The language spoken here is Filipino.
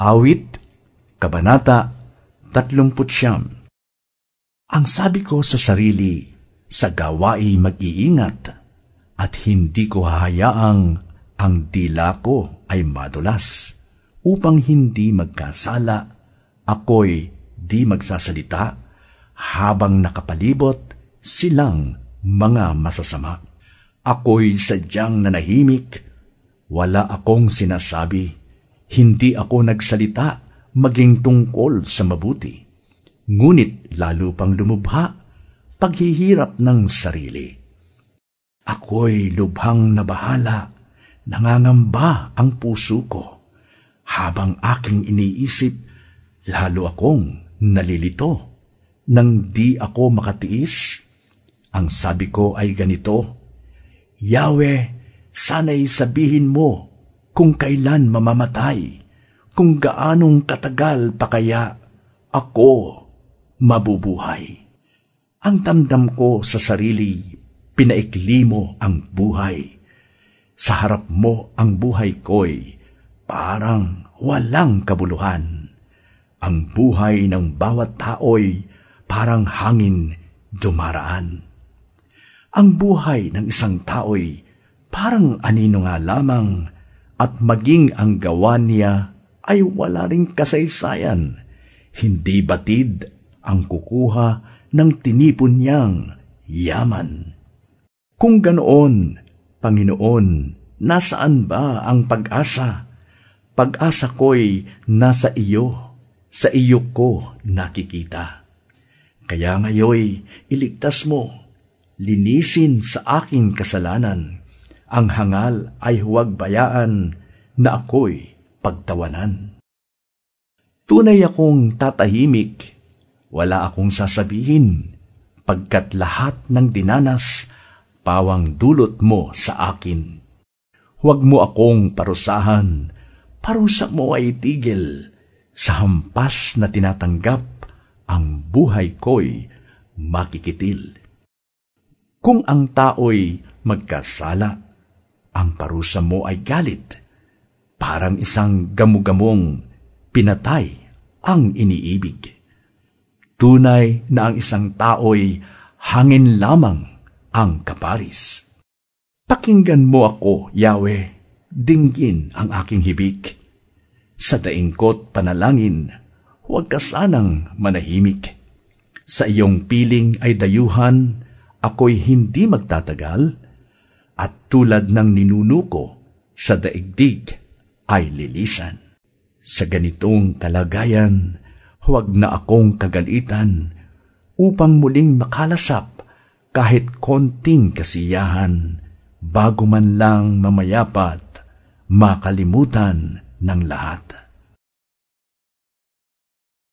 Awit, Kabanata 30 Ang sabi ko sa sarili, sa gawa'i mag-iingat, at hindi ko hahayaang ang dila ko ay madulas, upang hindi magkasala, ako'y di magsasalita, habang nakapalibot silang mga masasama. Ako'y sadyang nanahimik, wala akong sinasabi, hindi ako nagsalita maging tungkol sa mabuti. Ngunit lalo pang lumubha, paghihirap ng sarili. Ako'y lubhang nabahala, nangangamba ang puso ko. Habang aking iniisip, lalo akong nalilito. Nang di ako makatiis, ang sabi ko ay ganito, Yahweh, sana'y sabihin mo kung kailan mamamatay, kung gaanong katagal pa kaya ako mabubuhay. Ang damdam ko sa sarili, pinaikli mo ang buhay. Sa harap mo ang buhay ko'y parang walang kabuluhan. Ang buhay ng bawat tao'y parang hangin dumaraan. Ang buhay ng isang tao'y parang anino nga lamang at maging ang gawa niya ay wala ring kasaysayan. Hindi batid ang kukuha ng tinipon niyang yaman. Kung ganoon, Panginoon, nasaan ba ang pag-asa? Pag-asa ko'y nasa iyo, sa iyo ko nakikita. Kaya ngayoy, iligtas mo linisin sa aking kasalanan. Ang hangal ay huwag bayaan na ako'y pagtawanan. Tunay akong tatahimik, wala akong sasabihin, pagkat lahat ng dinanas, pawang dulot mo sa akin. Huwag mo akong parusahan, parusa mo ay tigil, sa hampas na tinatanggap, ang buhay ko'y makikitil. Kung ang tao'y magkasala, ang parusa mo ay galit. Parang isang gamugamong pinatay ang iniibig. Tunay na ang isang tao'y hangin lamang ang kaparis. Pakinggan mo ako, Yahweh, dinggin ang aking hibik. Sa daingkot panalangin, huwag ka sanang manahimik. Sa iyong piling ay dayuhan, ako'y hindi magtatagal at tulad ng ninunuko sa daigdig ay lilisan. Sa ganitong kalagayan, huwag na akong kagalitan upang muling makalasap kahit konting kasiyahan bago man lang mamayapat makalimutan ng lahat.